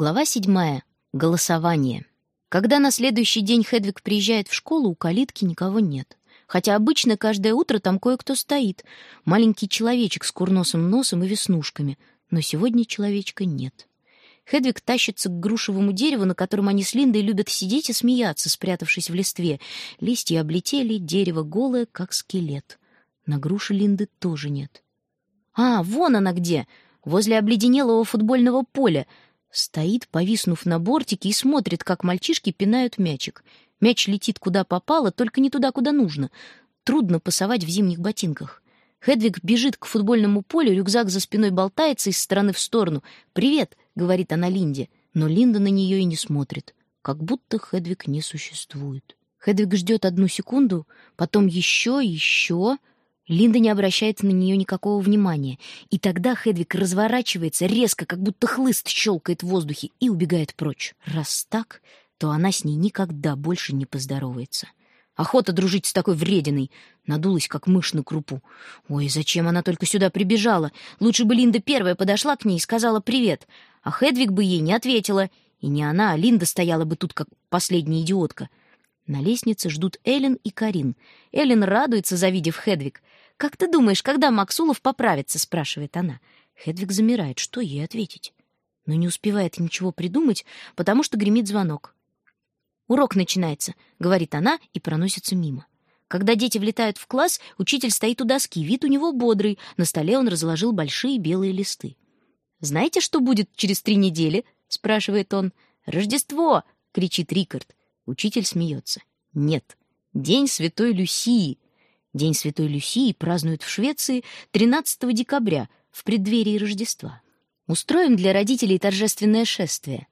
Глава седьмая. Голосование. Когда на следующий день Хедвиг приезжает в школу, у калитки никого нет. Хотя обычно каждое утро там кое-кто стоит. Маленький человечек с курносым носом и веснушками. Но сегодня человечка нет. Хедвиг тащится к грушевому дереву, на котором они с Линдой любят сидеть и смеяться, спрятавшись в листве. Листья облетели, дерево голое, как скелет. На груше Линды тоже нет. А, вон она где! Возле обледенелого футбольного поля — Стоит, повиснув на бортике, и смотрит, как мальчишки пинают мячик. Мяч летит куда попало, только не туда, куда нужно. Трудно пасовать в зимних ботинках. Хедвиг бежит к футбольному полю, рюкзак за спиной болтается из стороны в сторону. «Привет!» — говорит она Линде. Но Линда на нее и не смотрит. Как будто Хедвиг не существует. Хедвиг ждет одну секунду, потом еще, еще... Линда не обращает на нее никакого внимания, и тогда Хедвиг разворачивается резко, как будто хлыст щелкает в воздухе, и убегает прочь. Раз так, то она с ней никогда больше не поздоровается. Охота дружить с такой врединой. Надулась, как мышь на крупу. Ой, зачем она только сюда прибежала? Лучше бы Линда первая подошла к ней и сказала «привет», а Хедвиг бы ей не ответила. И не она, а Линда стояла бы тут, как последняя идиотка. На лестнице ждут Эллен и Карин. Эллен радуется, завидев Хедвиг. «Как ты думаешь, когда Максулов поправится?» — спрашивает она. Хедвиг замирает. Что ей ответить? Но не успевает ничего придумать, потому что гремит звонок. «Урок начинается», — говорит она и проносится мимо. Когда дети влетают в класс, учитель стоит у доски, вид у него бодрый, на столе он разложил большие белые листы. «Знаете, что будет через три недели?» — спрашивает он. «Рождество!» — кричит Рикард. Учитель смеется. «Нет, День Святой Люсии. День Святой Люсии празднуют в Швеции 13 декабря, в преддверии Рождества. Устроим для родителей торжественное шествие.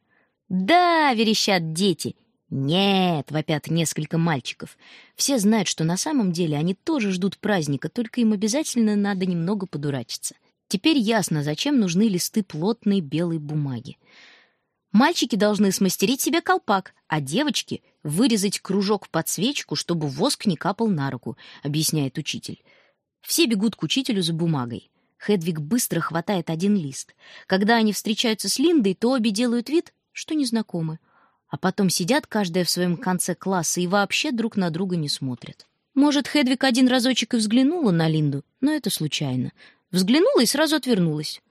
«Да!» — верещат дети. «Нет!» — вопят несколько мальчиков. Все знают, что на самом деле они тоже ждут праздника, только им обязательно надо немного подурачиться. Теперь ясно, зачем нужны листы плотной белой бумаги. Мальчики должны смастерить себе колпак, а девочки — вырезать кружок под свечку, чтобы воск не капал на руку, объясняет учитель. Все бегут к учителю за бумагой. Хедвиг быстро хватает один лист. Когда они встречаются с Линдой, то обе делают вид, что незнакомы. А потом сидят каждая в своем конце класса и вообще друг на друга не смотрят. Может, Хедвиг один разочек и взглянула на Линду, но это случайно. Взглянула и сразу отвернулась.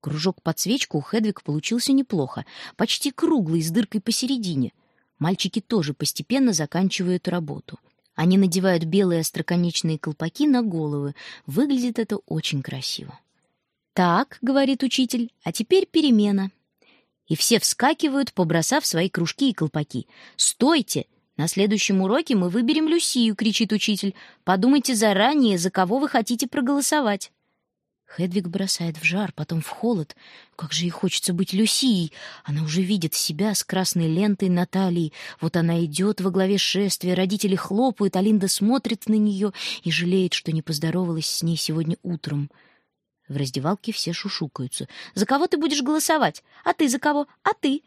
Кружок под свечку у Хедвиг получился неплохо, почти круглый, с дыркой посередине. Мальчики тоже постепенно заканчивают работу. Они надевают белые остроконечные колпаки на головы. Выглядит это очень красиво. «Так», — говорит учитель, — «а теперь перемена». И все вскакивают, побросав свои кружки и колпаки. «Стойте! На следующем уроке мы выберем Люсию», — кричит учитель. «Подумайте заранее, за кого вы хотите проголосовать». Хедвиг бросает в жар, потом в холод. Как же ей хочется быть Люсией! Она уже видит себя с красной лентой на талии. Вот она идет во главе шествия, родители хлопают, а Линда смотрит на нее и жалеет, что не поздоровалась с ней сегодня утром. В раздевалке все шушукаются. «За кого ты будешь голосовать? А ты за кого? А ты?»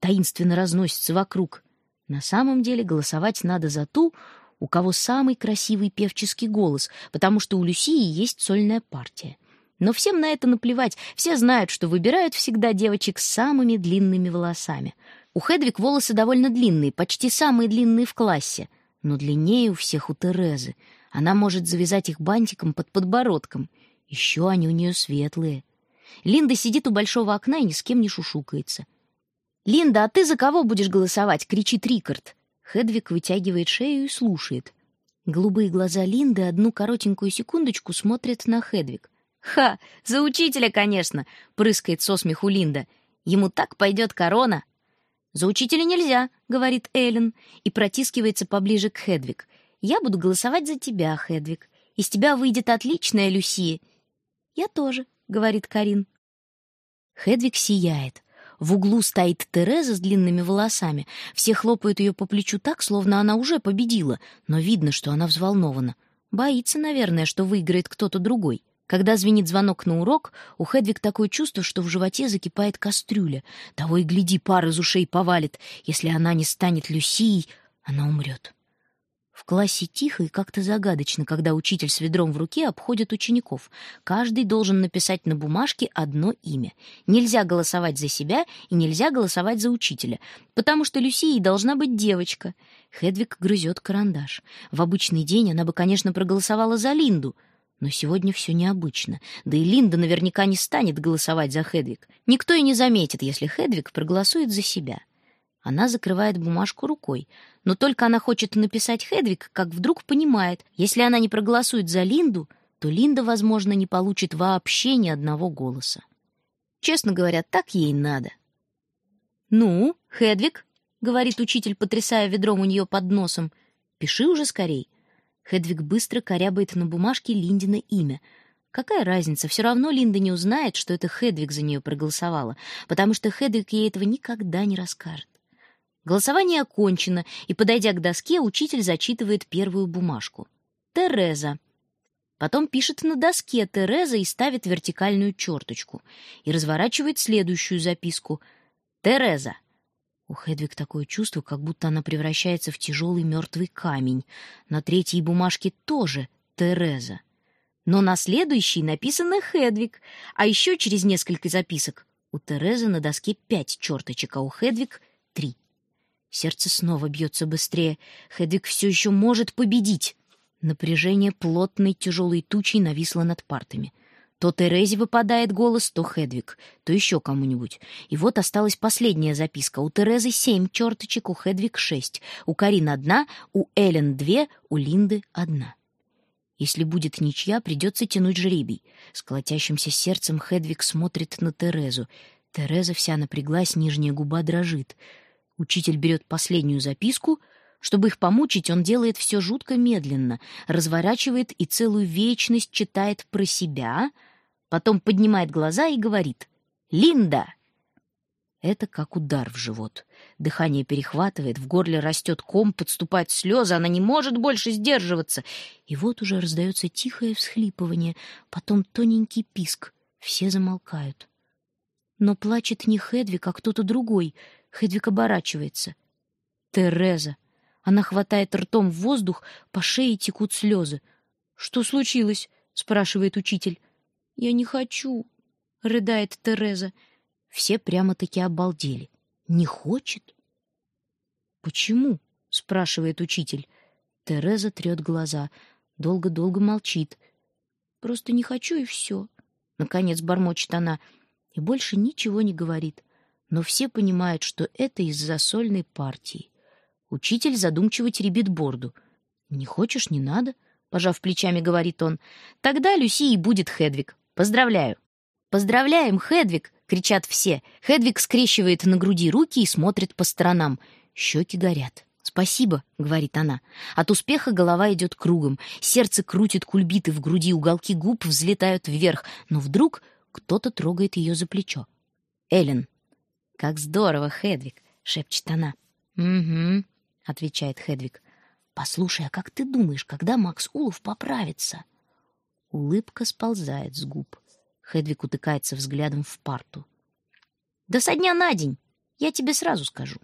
Таинственно разносится вокруг. На самом деле голосовать надо за ту, у кого самый красивый певческий голос, потому что у Люсии есть сольная партия. Но всем на это наплевать, все знают, что выбирают всегда девочек с самыми длинными волосами. У Хедвиг волосы довольно длинные, почти самые длинные в классе, но длиннее у всех у Терезы. Она может завязать их бантиком под подбородком. Еще они у нее светлые. Линда сидит у большого окна и ни с кем не шушукается. «Линда, а ты за кого будешь голосовать?» — кричит Рикард. Хедвиг вытягивает шею и слушает. Голубые глаза Линды одну коротенькую секундочку смотрят на Хедвиг. «Ха! За учителя, конечно!» — прыскает со смеху Линда. «Ему так пойдет корона!» «За учителя нельзя», — говорит Эллен, и протискивается поближе к Хедвиг. «Я буду голосовать за тебя, Хедвиг. Из тебя выйдет отличная Люсия». «Я тоже», — говорит Карин. Хедвиг сияет. В углу стоит Тереза с длинными волосами. Все хлопают ее по плечу так, словно она уже победила, но видно, что она взволнована. Боится, наверное, что выиграет кто-то другой. Когда звенит звонок на урок, у Хедвиг такое чувство, что в животе закипает кастрюля. Того и гляди, пар из ушей повалит. Если она не станет Люсией, она умрет. В классе тихо и как-то загадочно, когда учитель с ведром в руке обходит учеников. Каждый должен написать на бумажке одно имя. Нельзя голосовать за себя и нельзя голосовать за учителя, потому что Люсией должна быть девочка. Хедвиг грызет карандаш. В обычный день она бы, конечно, проголосовала за Линду, но сегодня все необычно. Да и Линда наверняка не станет голосовать за Хедвиг. Никто и не заметит, если Хедвиг проголосует за себя. Она закрывает бумажку рукой, но только она хочет написать Хедвиг, как вдруг понимает, если она не проголосует за Линду, то Линда, возможно, не получит вообще ни одного голоса. Честно говоря, так ей надо. «Ну, Хедвиг», — говорит учитель, потрясая ведром у нее под носом, — «пиши уже скорей». Хедвиг быстро корябает на бумажке Линдина имя. Какая разница, все равно Линда не узнает, что это Хедвиг за нее проголосовала, потому что Хедвиг ей этого никогда не расскажет. Голосование окончено, и, подойдя к доске, учитель зачитывает первую бумажку. «Тереза». Потом пишет на доске «Тереза» и ставит вертикальную черточку. И разворачивает следующую записку. «Тереза». У Хедвиг такое чувство, как будто она превращается в тяжелый мертвый камень. На третьей бумажке тоже «Тереза». Но на следующей написано «Хедвиг», а еще через несколько записок у Терезы на доске пять черточек, а у Хедвиг — три. Сердце снова бьется быстрее. Хедвиг все еще может победить. Напряжение плотной тяжелой тучей нависло над партами. То Терезе выпадает голос, то Хедвиг, то еще кому-нибудь. И вот осталась последняя записка. У Терезы семь черточек, у Хедвиг шесть. У Карин одна, у Эллен две, у Линды одна. Если будет ничья, придется тянуть жребий. С колотящимся сердцем Хедвиг смотрит на Терезу. Тереза вся напряглась, нижняя губа дрожит. Учитель берет последнюю записку. Чтобы их помучить, он делает все жутко медленно, разворачивает и целую вечность читает про себя, потом поднимает глаза и говорит «Линда!». Это как удар в живот. Дыхание перехватывает, в горле растет ком, подступают слезы, она не может больше сдерживаться. И вот уже раздается тихое всхлипывание, потом тоненький писк. Все замолкают. Но плачет не Хедвиг, а кто-то другой — Хедвиг оборачивается. Тереза. Она хватает ртом в воздух, по шее текут слезы. «Что случилось?» — спрашивает учитель. «Я не хочу», — рыдает Тереза. Все прямо-таки обалдели. «Не хочет?» «Почему?» — спрашивает учитель. Тереза трет глаза, долго-долго молчит. «Просто не хочу, и все». Наконец бормочет она и больше ничего не говорит но все понимают, что это из-за сольной партии. Учитель задумчиво теребит борду. «Не хочешь — не надо», — пожав плечами, говорит он. «Тогда Люси и будет Хедвиг. Поздравляю». «Поздравляем, Хедвиг!» — кричат все. Хедвиг скрещивает на груди руки и смотрит по сторонам. Щеки горят. «Спасибо», — говорит она. От успеха голова идет кругом, сердце крутит кульбиты в груди, уголки губ взлетают вверх, но вдруг кто-то трогает ее за плечо. Эллен. «Как здорово, Хедвиг!» — шепчет она. «Угу», — отвечает Хедвиг. «Послушай, а как ты думаешь, когда Макс Улов поправится?» Улыбка сползает с губ. Хедвиг утыкается взглядом в парту. «Да со дня на день, я тебе сразу скажу».